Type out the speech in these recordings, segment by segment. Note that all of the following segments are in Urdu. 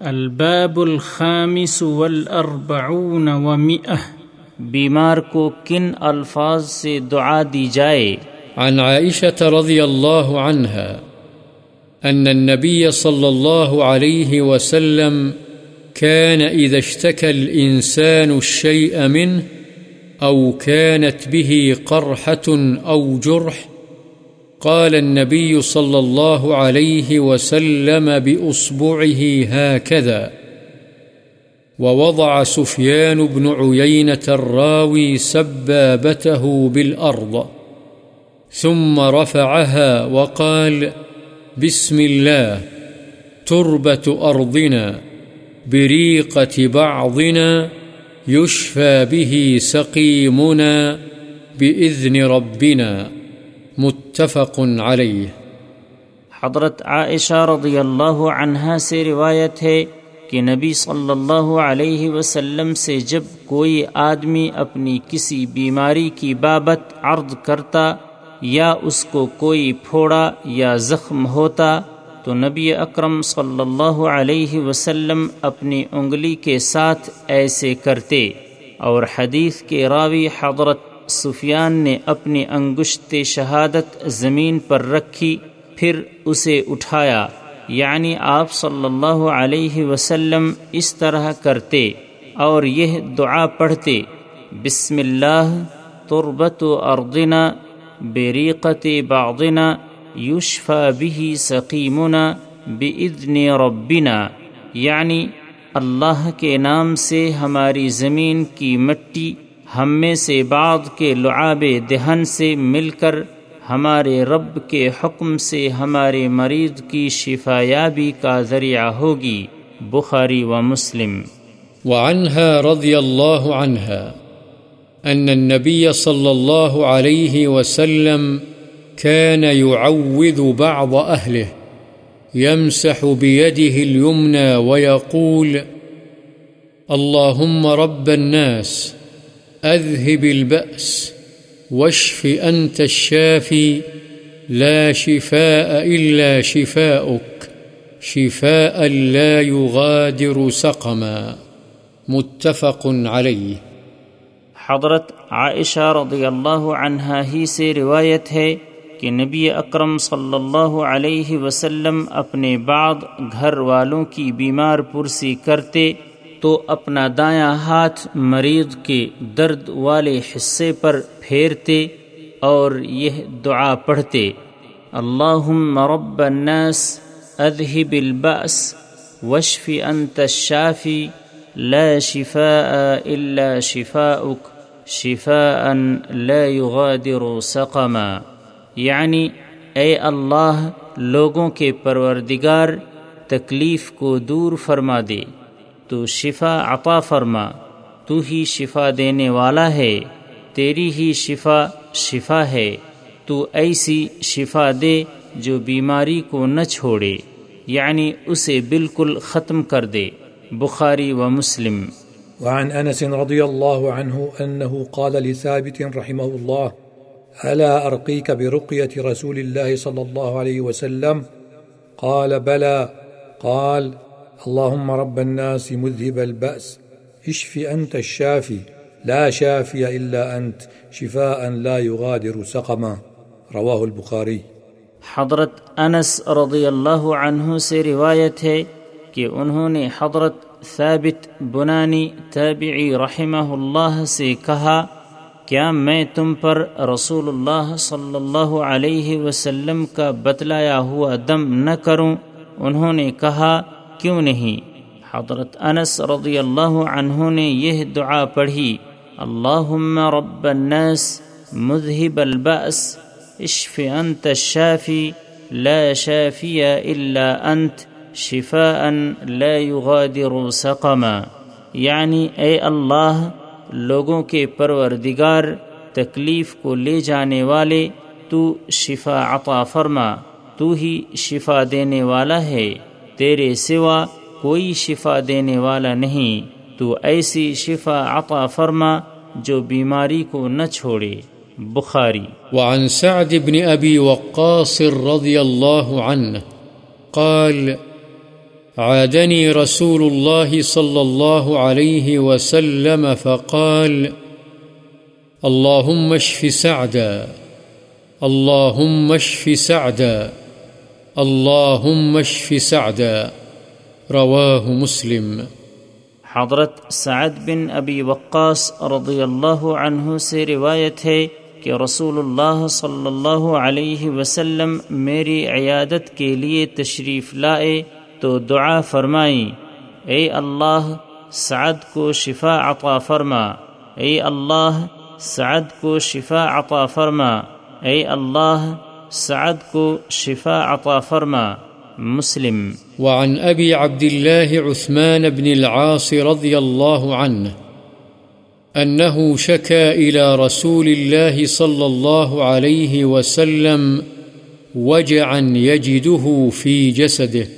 الباب الخامس والاربعون ومئة. بیمار کو کن الفاظ سے دعا دی جائے؟ عن عائشة رضي الله عنها أن النبي صلى الله عليه وسلم كان إذا اشتكى الإنسان الشيء منه أو كانت به قرحة أو جرح قال النبي صلى الله عليه وسلم بأصبعه هكذا. ووضع سفيان بن عيينة الراوي سبابته بالأرض. ثم رفعها وقال، بسم الله، تربة أرضنا، بريقة بعضنا، يشفى به سقيمنا بإذن ربنا. متفق عليه حضرت عائشہ رضی اللہ عنہا سے روایت ہے کہ نبی صلی اللہ علیہ وسلم سے جب کوئی آدمی اپنی کسی بیماری کی بابت عرض کرتا یا اس کو کوئی پھوڑا یا زخم ہوتا تو نبی اکرم صلی اللہ علیہ وسلم اپنی انگلی کے ساتھ ایسے کرتے اور حدیث کے راوی حضرت سفیان نے اپنی انگشت شہادت زمین پر رکھی، پھر اسے اٹھایا۔ یعنی آپ صلی اللہ علیہ وسلم اس طرح کرتے اور یہ دعا پڑھتے، بسم اللہ تربت و بریقت بعضنا یوشفا بھی سقیمنا بإذن ربنا۔ یعنی اللہ کے نام سے ہماری زمین کی مٹی ہم میں سے بعض کے لعاب دہن سے مل کر ہمارے رب کے حکم سے ہمارے مریض کی شفا یابی کا ذریعہ ہوگی۔ بخاری و مسلم۔ وعنها رضي الله عنها أن النبي صلى الله عليه وسلم كان يعوذ بعض أهله يمسح بيده اليمنى ويقول اللهم رب الناس أذهب البأس واشف أنت الشافي لا شفاء إلا شفاؤك شفاء لا يغادر سقما متفق عليه حضرت عائشہ رضی اللہ عنہا ہی سے روایت ہے کہ نبی اکرم صلی اللہ علیہ وسلم اپنے بعد گھر والوں کی بیمار پرسی کرتے تو اپنا دایاں ہاتھ مریض کے درد والے حصے پر پھیرتے اور یہ دعا پڑھتے۔ اللہ رب الناس اذهب البأس وشف انت الشافی لا شفاء الا شفاؤك شفاء لا يغادر سقما۔ یعنی اے اللہ، لوگوں کے پروردگار، تکلیف کو دور فرما دے۔ تو شفا عطا فرما، تو ہی شفا دینے والا ہے، تیری ہی شفا شفا ہے، تو ایسی شفا دے جو بیماری کو نہ چھوڑے یعنی اسے بالکل ختم کر دے۔ بخاری و مسلم۔ وعن أنس رضي الله عنه أنه قال لثابت رحمه الله ألا أرقيك برقية رسول الله صلى الله عليه وسلم؟ قال بلى قال اللهم رب الناس مذهب البأس، اشف أنت الشافي، لا شافي إلا أنت، شفاء لا يغادر سقما۔ رواه البخاري۔ حضرت انس رضی اللہ عنہ سے روایت ہے کہ انہوں نے حضرت ثابت بنانی تابعی رحمہ اللہ سے کہا، کیا میں تم پر رسول اللہ صلی اللہ علیہ وسلم کا بتلایا ہوا دم نہ کروں؟ انہوں نے کہا کیوں نہیں؟ حضرت انس رضی اللہ عنہ نے یہ دعا پڑھی، اللہم رب الناس مذہب البأس، اشف انت الشافی، لا شافی الا انت، شفاء لا يغادر سقما. یعنی اے اللہ، لوگوں کے پروردگار، تکلیف کو لے جانے والے، تو شفا عطا فرما، تو ہی شفا دینے والا ہے۔ تیرے سوا کوئی شفا دینے والا نہیں۔ تو ایسی شفا عطا فرما جو بیماری کو نہ چھوڑے۔ بخاری۔ وعن سعد بن أبي وقاص رضي الله عنه قال عادني رسول الله صلى الله عليه وسلم فقال اللهم اشف سعدا اللهم اشف سعدا۔ اللهم اشف سعدا رواه مسلم۔ حضرت سعد بن ابی وقاص رضی اللہ عنہ سے روایت ہے کہ رسول اللہ صلی اللہ علیہ وسلم میری عیادت کے لیے تشریف لائے تو دعا فرمائی، اے اللہ، سعد کو شفا عطا فرما۔ اے اللہ، سعد کو شفا عطا فرما۔ اے اللہ سعد کو شفا عطا فرما، مسلم۔ وعن أبي عبد الله عثمان بن العاص رضي الله عنه أنه شكى إلى رسول الله صلى الله عليه وسلم، وجعا يجده في جسده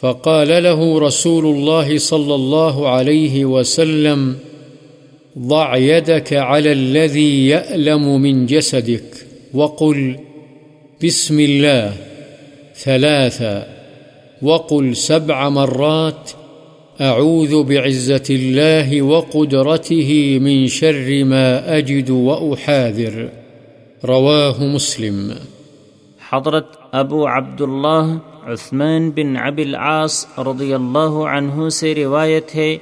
فقال له رسول الله صلى الله عليه وسلم، ضع يدك على الذي يألم من جسدك وقل بسم الله ثلاثا وقل سبع مرات أعوذ بعزة الله وقدرته من شر ما أجد وأحاذر. رواه مسلم. حضرت ابو عبداللہ عثمان بن عب العاص رضی اللہ عنہ سے روایت ہے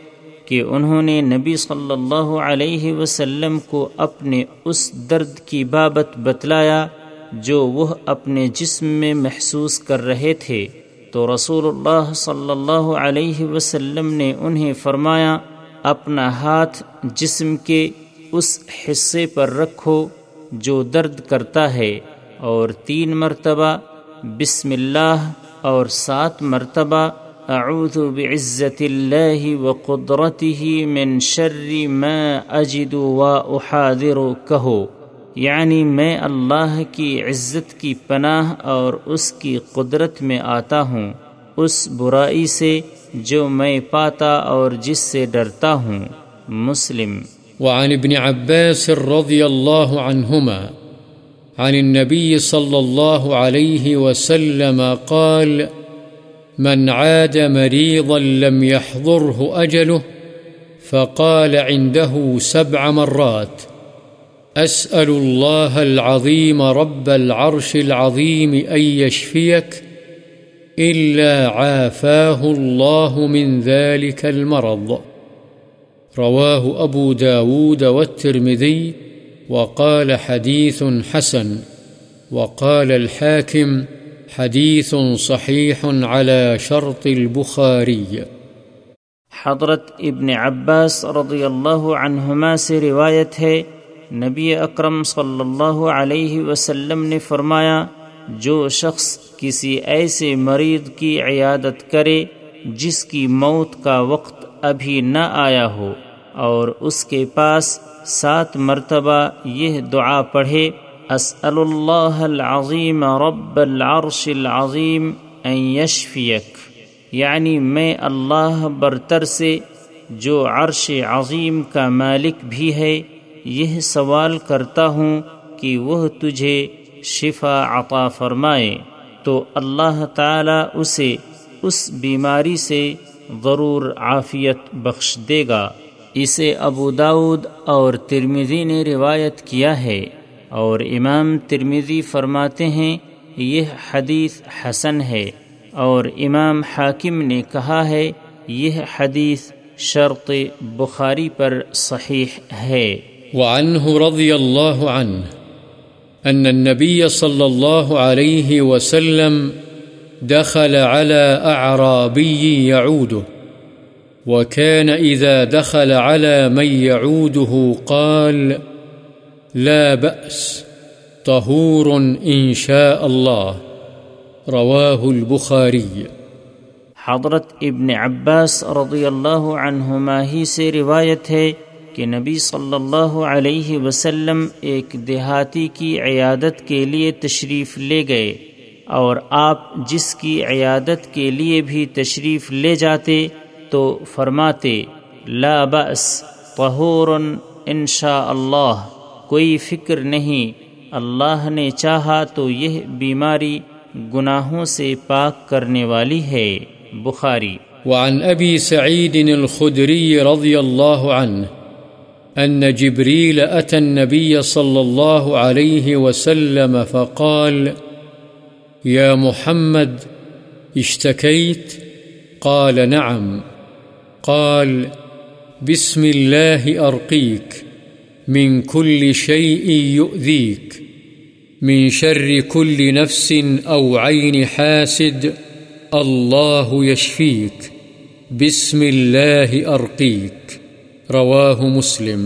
کہ انہوں نے نبی صلی اللہ علیہ وسلم کو اپنے اس درد کی بابت بتلایا جو وہ اپنے جسم میں محسوس کر رہے تھے، تو رسول اللہ صلی اللہ علیہ وسلم نے انہیں فرمایا، اپنا ہاتھ جسم کے اس حصے پر رکھو جو درد کرتا ہے، اور تین مرتبہ بسم اللہ اور سات مرتبہ اعوذ بعزت اللہ وقدرته من شر ما اجد و احاذر، کہو۔ یعنی میں اللہ کی عزت کی پناہ اور اس کی قدرت میں آتا ہوں، اس برائی سے جو میں پاتا اور جس سے ڈرتا ہوں۔ مسلم۔ وعن ابن عباس رضی اللہ عنہما، عن النبي صلى الله عليه وسلم قال، من عاد مريضا لم يحضره أجله فقال عنده سبع مرات. أسأل الله العظيم رب العرش العظيم أن يشفيك إلا عافاه الله من ذلك المرض. رواه أبو داود والترمذي وقال حديث حسن وقال الحاكم حديث صحيح على شرط البخاري. حضرت ابن عباس رضی اللہ عنہما سے روایت ہے نبی اکرم صلی اللہ علیہ وسلم نے فرمایا، جو شخص کسی ایسے مریض کی عیادت کرے، جس کی موت کا وقت ابھی نہ آیا ہو، اور اس کے پاس سات مرتبہ یہ دعا پڑھے، اسأل اللہ العظیم رب العرش العظیم ان یشفیک۔ یعنی میں اللہ برتر سے، جو عرش عظیم کا مالک بھی ہے یہ سوال کرتا ہوں کہ وہ تجھے شفا عطا فرمائے تو اللہ تعالی اسے اس بیماری سے ضرور عافیت بخش دے گا۔ اسے ابو داود اور ترمیزی نے روایت کیا ہے اور امام ترمیزی فرماتے ہیں یہ حدیث حسن ہے اور امام حاکم نے کہا ہے یہ حدیث شرط بخاری پر صحیح ہے۔ وعنه رضي الله عنه أن النبي صلى الله عليه وسلم دخل على أعرابي يعوده، وكان إذا دخل على من يعوده قال لا بأس، طهور إن شاء الله. رواه البخاري. حضرت ابن عباس رضی اللہ عنہما ہی سے روایت ہے کہ نبی صلی اللہ علیہ وسلم ایک دیہاتی کی عیادت کے لیے تشریف لے گئے اور آپ جس کی عیادت کے لیے بھی تشریف لے جاتے تو فرماتے، لا بأس، طہور ان شاء اللہ، کوئی فکر نہیں، اللہ نے چاہا تو یہ بیماری گناہوں سے پاک کرنے والی ہے۔ بخاری۔ وعن أبي سعيد الخدري رضي الله عنه أن جبريل أتى النبي صلى الله عليه وسلم فقال، يا محمد، اشتكيت؟ قال، نعم. قال، بسم الله أرقيك، من كل شيء يؤذيك، من شر كل نفس أو عين حاسد، الله يشفيك، بسم الله أرقيك. رواه مسلم.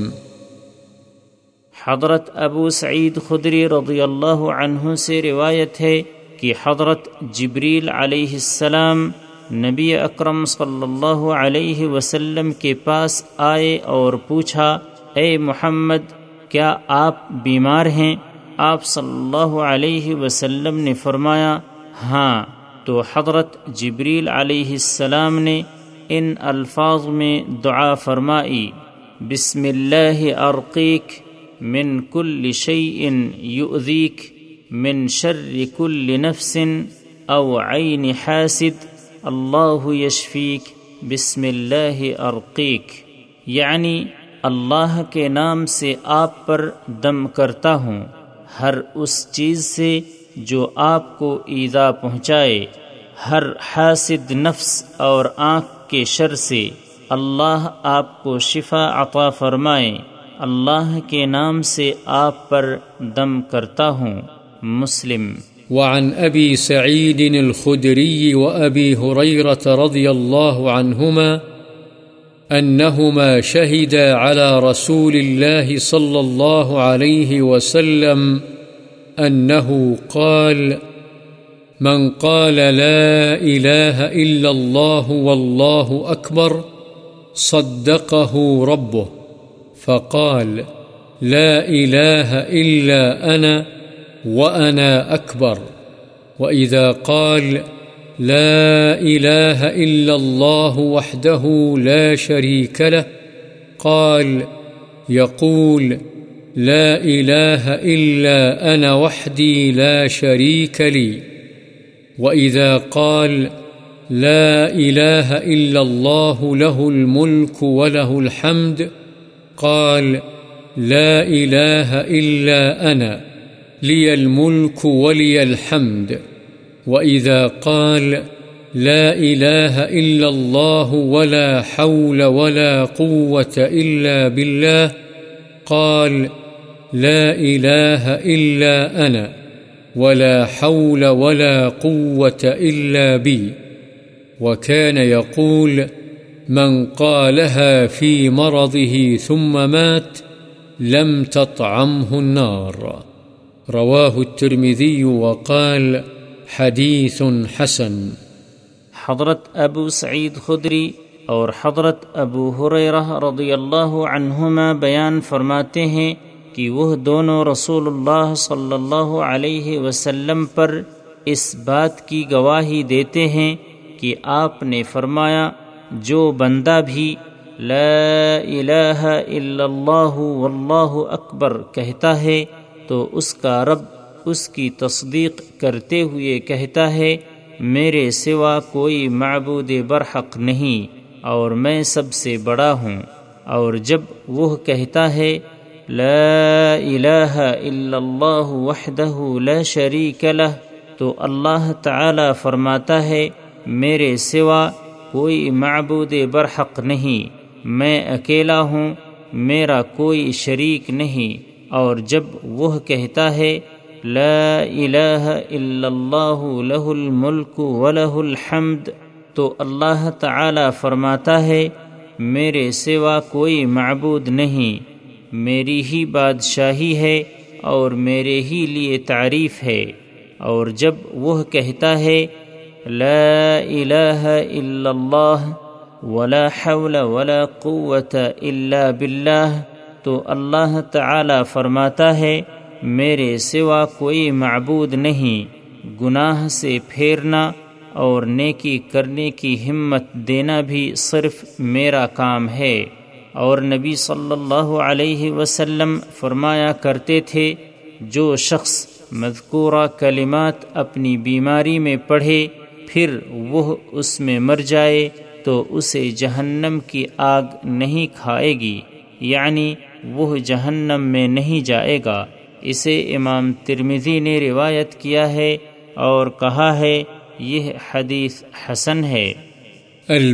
حضرت ابو سعید خدری رضی اللہ عنہ سے روایت ہے کہ حضرت جبریل علیہ السلام نبی اکرم صلی اللہ علیہ وسلم کے پاس آئے اور پوچھا، اے محمد، کیا آپ بیمار ہیں؟ آپ صلی اللہ علیہ وسلم نے فرمایا ہاں تو حضرت جبریل علیہ السلام نے ان الفاظ میں دعا فرمائی، بسم اللہ ارقیک من کل شيء يؤذيك من شر كل نفس او عين حاسد، اللہ یشفیق بسم اللہ ارقیق یعنی اللہ کے نام سے آپ پر دم کرتا ہوں، ہر اس چیز سے جو آپ کو ایزا پہنچائے، ہر حاسد نفس اور آنکھ کے شر سے اللہ آپ کو شفا عطا فرمائے۔ اللہ کے نام سے آپ پر دم کرتا ہوں۔ مسلم۔ وعن أبي سعيد الخدري وأبي هريرة رضي الله عنهما أنهما شهدا على رسول الله صلى الله عليه وسلم أنه قال من قال لا إله إلا الله والله أكبر صدقه ربه فقال لا إله إلا أنا وأنا أكبر وإذا قال لا إله إلا الله وحده لا شريك له قال يقول لا إله إلا أنا وحدي لا شريك لي وإذا قال لا إله إلا الله له الملك وله الحمد قال لا إله إلا أنا لي الملك ولي الحمد وإذا قال لا إله إلا الله ولا حول ولا قوة إلا بالله قال لا إله إلا أنا ولا حول ولا قوة إلا بي. وكان يقول، من قالها في مرضه ثم مات، لم تطعمه النار. رواه الترمذي وقال حدیث حسن. حضرت ابو سعید خدری اور حضرت ابو حریرہ رضی اللہ عنہما بیان فرماتے ہیں کہ وہ دونوں رسول اللہ صلی اللہ علیہ وسلم پر اس بات کی گواہی دیتے ہیں کہ آپ نے فرمایا، جو بندہ بھی لا الہ الا اللہ واللہ اکبر کہتا ہے، تو اس کا رب اس کی تصدیق کرتے ہوئے کہتا ہے، میرے سوا کوئی معبود برحق نہیں اور میں سب سے بڑا ہوں۔ اور جب وہ کہتا ہے لا الہ الا اللہ وحدہ لا شریک لہ تو اللہ تعالی فرماتا ہے، میرے سوا کوئی معبود برحق نہیں، میں اکیلا ہوں، میرا کوئی شریک نہیں۔ اور جب وہ کہتا ہے، لا الہ الا اللہ له الملک وله الحمد، تو اللہ تعالی فرماتا ہے، میرے سوا کوئی معبود نہیں۔ میری ہی بادشاہی ہے اور میرے ہی لیے تعریف ہے۔ اور جب وہ کہتا ہے، لا الہ الا اللہ ولا حول ولا قوت الا باللہ، تو اللہ تعالی فرماتا ہے، میرے سوا کوئی معبود نہیں، گناہ سے پھیرنا اور نیکی کرنے کی ہمت دینا بھی صرف میرا کام ہے۔ اور نبی صلی اللہ علیہ وسلم فرمایا کرتے تھے، جو شخص مذکورہ کلمات اپنی بیماری میں پڑھے، پھر وہ اس میں مر جائے تو اسے جہنم کی آگ نہیں کھائے گی یعنی وہ جہنم میں نہیں جائے گا۔ اسے امام ترمزی نے روایت کیا ہے اور کہا ہے، یہ حدیث حسن ہے۔